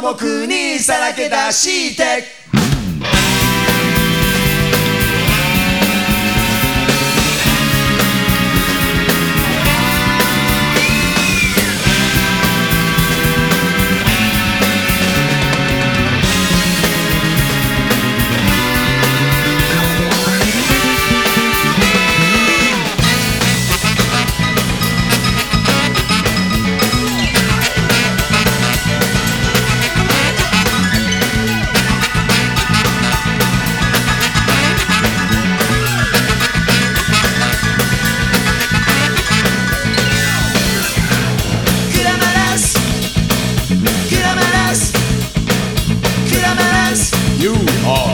僕にさらけ出して you are.